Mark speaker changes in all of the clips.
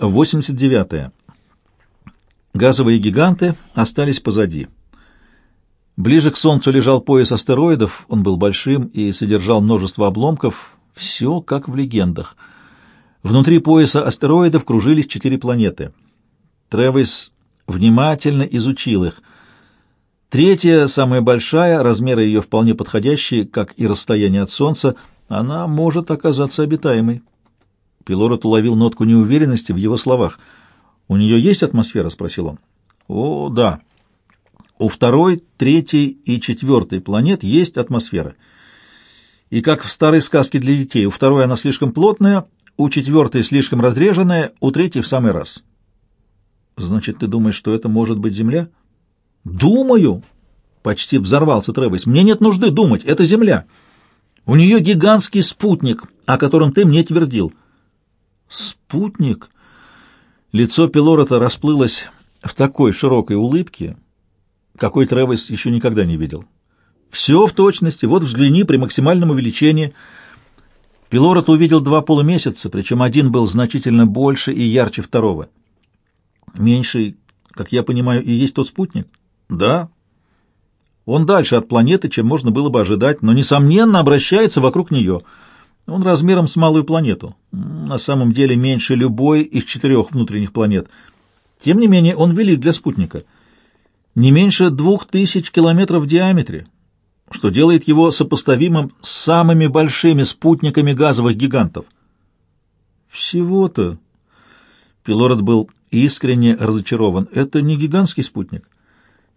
Speaker 1: 89. -е. Газовые гиганты остались позади. Ближе к Солнцу лежал пояс астероидов, он был большим и содержал множество обломков, все как в легендах. Внутри пояса астероидов кружились четыре планеты. Тревис внимательно изучил их. Третья, самая большая, размеры ее вполне подходящие, как и расстояние от Солнца, она может оказаться обитаемой. Пилород уловил нотку неуверенности в его словах. «У нее есть атмосфера?» — спросил он. «О, да. У второй, третьей и четвертой планет есть атмосфера. И как в старой сказке для детей, у второй она слишком плотная, у четвертой слишком разреженная, у третьей в самый раз». «Значит, ты думаешь, что это может быть Земля?» «Думаю!» — почти взорвался Тревис. «Мне нет нужды думать, это Земля. У нее гигантский спутник, о котором ты мне твердил». Спутник? Лицо Пилорота расплылось в такой широкой улыбке, какой Тревис еще никогда не видел. Все в точности. Вот взгляни при максимальном увеличении. Пилорот увидел два полумесяца, причем один был значительно больше и ярче второго. Меньший, как я понимаю, и есть тот спутник? Да. Он дальше от планеты, чем можно было бы ожидать, но, несомненно, обращается вокруг нее — он размером с малую планету, на самом деле меньше любой из четырех внутренних планет. Тем не менее, он велик для спутника. Не меньше двух тысяч километров в диаметре, что делает его сопоставимым с самыми большими спутниками газовых гигантов. Всего-то... Пилород был искренне разочарован. Это не гигантский спутник.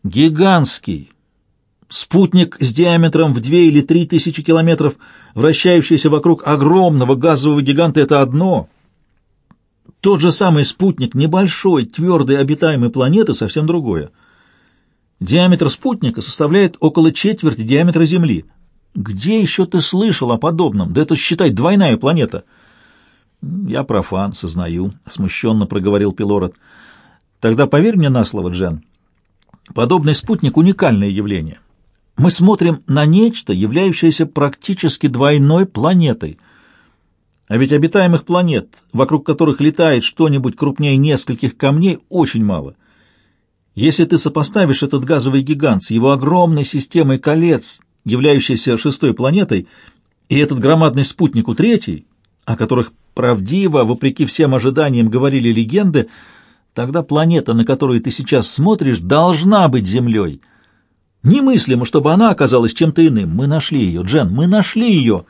Speaker 1: Гигантский! Спутник с диаметром в две или три тысячи километров, вращающийся вокруг огромного газового гиганта, это одно. Тот же самый спутник небольшой, твердой, обитаемой планеты совсем другое. Диаметр спутника составляет около четверти диаметра Земли. Где еще ты слышал о подобном? Да это, считай, двойная планета. Я профан, сознаю, — смущенно проговорил Пилород. Тогда поверь мне на слово, Джен. Подобный спутник — уникальное явление. Мы смотрим на нечто, являющееся практически двойной планетой. А ведь обитаемых планет, вокруг которых летает что-нибудь крупнее нескольких камней, очень мало. Если ты сопоставишь этот газовый гигант с его огромной системой колец, являющейся шестой планетой, и этот громадный спутник у третьей, о которых правдиво, вопреки всем ожиданиям, говорили легенды, тогда планета, на которую ты сейчас смотришь, должна быть Землей — Немыслимо, чтобы она оказалась чем-то иным. Мы нашли ее, Джен, мы нашли ее!»